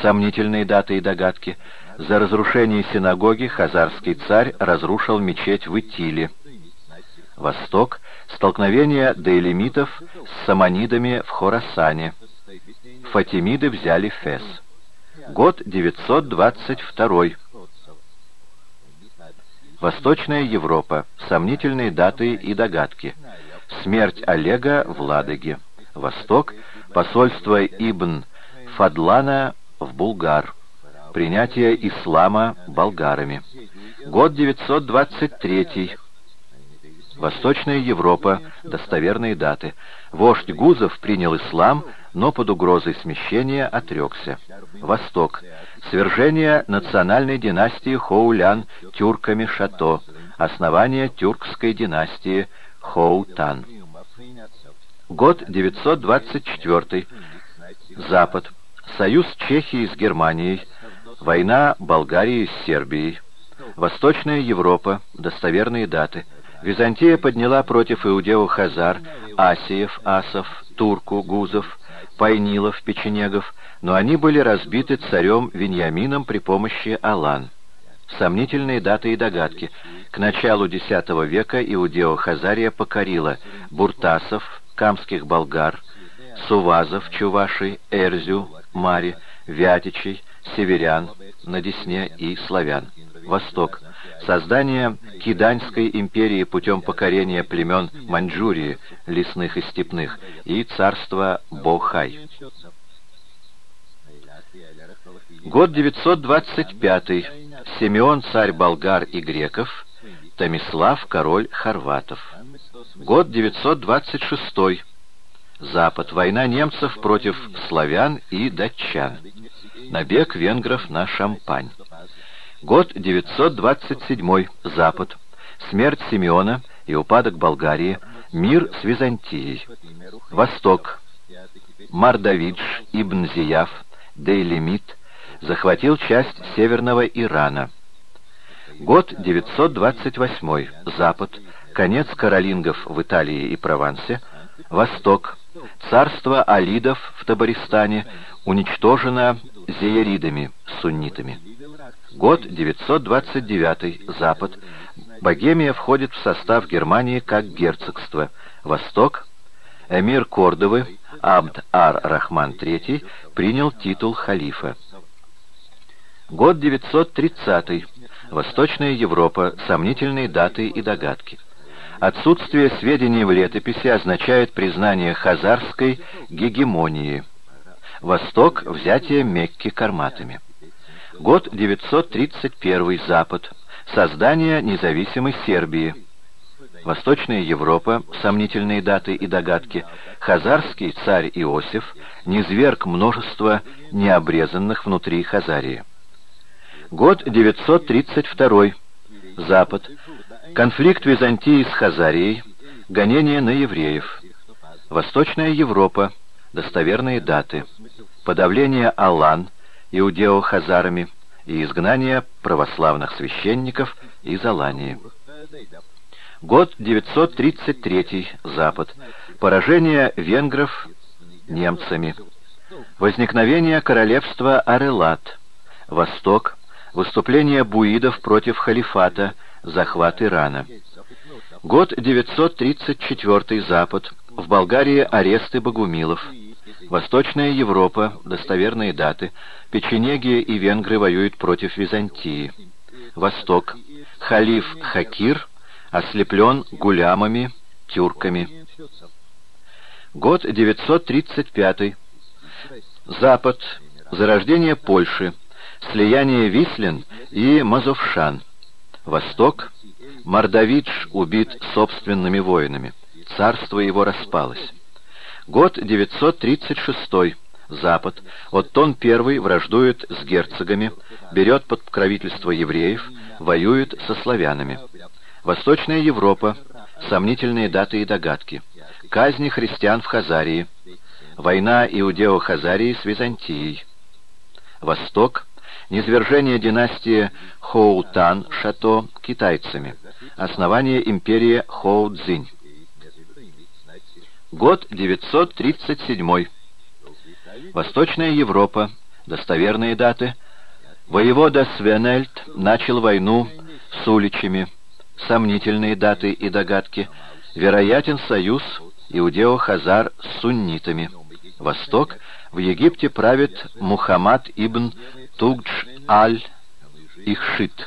Сомнительные даты и догадки. За разрушение синагоги хазарский царь разрушил мечеть в Итиле. Восток. Столкновение дейлемитов с саманидами в Хорасане. Фатимиды взяли Фес. Год 922. Восточная Европа. Сомнительные даты и догадки. Смерть Олега в Ладоге. Восток. Посольство Ибн Фадлана в Булгар. Принятие ислама болгарами. Год 923. Восточная Европа. Достоверные даты. Вождь Гузов принял ислам, но под угрозой смещения отрекся. Восток. Свержение национальной династии Хоулян тюрками Шато. Основание тюркской династии Хоутан. Год 924. Запад. Союз Чехии с Германией. Война Болгарии с Сербией. Восточная Европа. Достоверные даты. Византия подняла против иудеев Хазар, Асиев, Асов, Турку, Гузов, Пайнилов, Печенегов, но они были разбиты царем Виньямином при помощи Алан. Сомнительные даты и догадки. К началу X века Иудео-Хазария покорила буртасов, камских болгар, сувазов, чувашей, эрзю, мари, вятичей, северян на Десне и славян. Восток. Создание Киданьской империи путем покорения племен Маньчжурии, лесных и степных, и царства Бохай. Год 925. Симеон, царь болгар и греков, Томислав, король хорватов. Год 926. Запад. Война немцев против славян и датчан. Набег венгров на Шампань. Год 927. Запад. Смерть Симеона и упадок Болгарии. Мир с Византией. Восток. Мардавидж, Ибн Зияв, Дейлемит захватил часть северного Ирана. Год 928. Запад. Конец каролингов в Италии и Провансе. Восток. Царство алидов в Табаристане уничтожено зеяридами, суннитами. Год 929. Запад. Богемия входит в состав Германии как герцогство. Восток. Эмир Кордовы, Абд ар-Рахман III, принял титул халифа. Год 930. Восточная Европа. Сомнительные даты и догадки. Отсутствие сведений в летописи означает признание хазарской гегемонии. Восток – взятие Мекки карматами. Год 931. Запад. Создание независимой Сербии. Восточная Европа, сомнительные даты и догадки, хазарский царь Иосиф низверг множество необрезанных внутри Хазарии. Год 932. Запад. Конфликт Византии с Хазарией. Гонение на евреев. Восточная Европа. Достоверные даты. Подавление Алан иудео-хазарами и изгнание православных священников из Алании. Год 933. Запад. Поражение венгров немцами. Возникновение королевства Арелат. Восток. Выступление буидов против халифата, захват Ирана. Год 934 Запад. В Болгарии аресты богумилов. Восточная Европа, достоверные даты. Печенеги и венгры воюют против Византии. Восток. Халиф Хакир ослеплен гулямами, тюрками. Год 935. Запад. Зарождение Польши слияние Вислин и Мазовшан. Восток. Мордовидж убит собственными воинами. Царство его распалось. Год 936. Запад. Оттон I враждует с герцогами, берет под покровительство евреев, воюет со славянами. Восточная Европа. Сомнительные даты и догадки. Казни христиан в Хазарии. Война Иудео-Хазарии с Византией. Восток низвержение династии Хоутан-Шато китайцами, основание империи Хоу-Цзинь. Год 937. Восточная Европа, Достоверные даты. Воевода Свенельд начал войну с уличами. Сомнительные даты и догадки. Вероятен союз иудео-хазар с суннитами. Восток. В Египте правит Мухаммад ибн Тугдж аль-Ихшит.